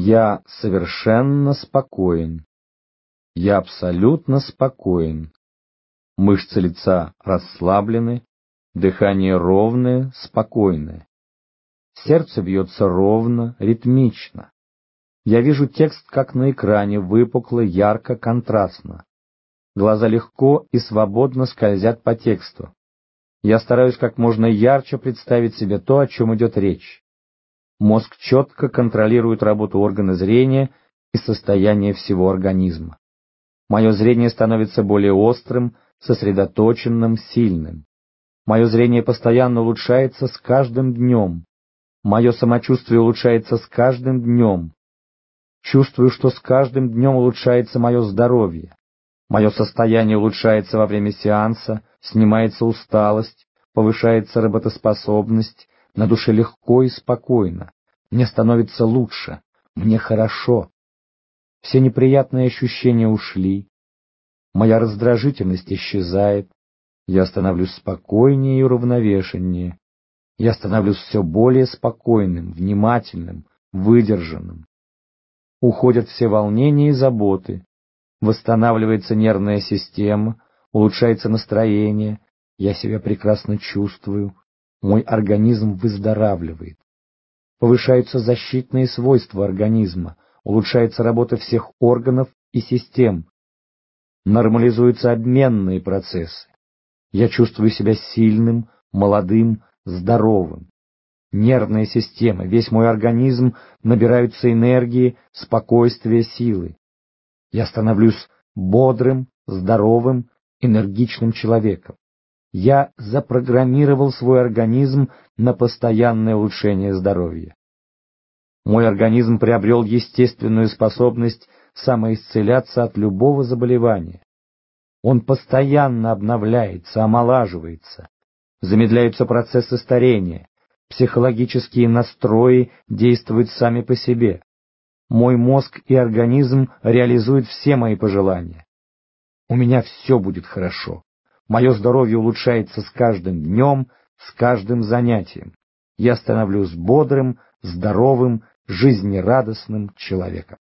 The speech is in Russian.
Я совершенно спокоен. Я абсолютно спокоен. Мышцы лица расслаблены, дыхание ровное, спокойное. Сердце бьется ровно, ритмично. Я вижу текст, как на экране, выпукло, ярко, контрастно. Глаза легко и свободно скользят по тексту. Я стараюсь как можно ярче представить себе то, о чем идет речь. Мозг четко контролирует работу органа зрения и состояние всего организма. Мое зрение становится более острым, сосредоточенным, сильным. Мое зрение постоянно улучшается с каждым днем. Мое самочувствие улучшается с каждым днем. Чувствую, что с каждым днем улучшается мое здоровье. Мое состояние улучшается во время сеанса, снимается усталость, повышается работоспособность, на душе легко и спокойно. Мне становится лучше, мне хорошо. Все неприятные ощущения ушли. Моя раздражительность исчезает. Я становлюсь спокойнее и уравновешеннее. Я становлюсь все более спокойным, внимательным, выдержанным. Уходят все волнения и заботы восстанавливается нервная система, улучшается настроение, я себя прекрасно чувствую, мой организм выздоравливает. Повышаются защитные свойства организма, улучшается работа всех органов и систем, нормализуются обменные процессы. Я чувствую себя сильным, молодым, здоровым. Нервная система, весь мой организм набираются энергии, спокойствия, силы. Я становлюсь бодрым, здоровым, энергичным человеком. Я запрограммировал свой организм на постоянное улучшение здоровья. Мой организм приобрел естественную способность самоисцеляться от любого заболевания. Он постоянно обновляется, омолаживается, замедляются процессы старения, психологические настрои действуют сами по себе. Мой мозг и организм реализуют все мои пожелания. У меня все будет хорошо. Мое здоровье улучшается с каждым днем, с каждым занятием. Я становлюсь бодрым, здоровым, жизнерадостным человеком.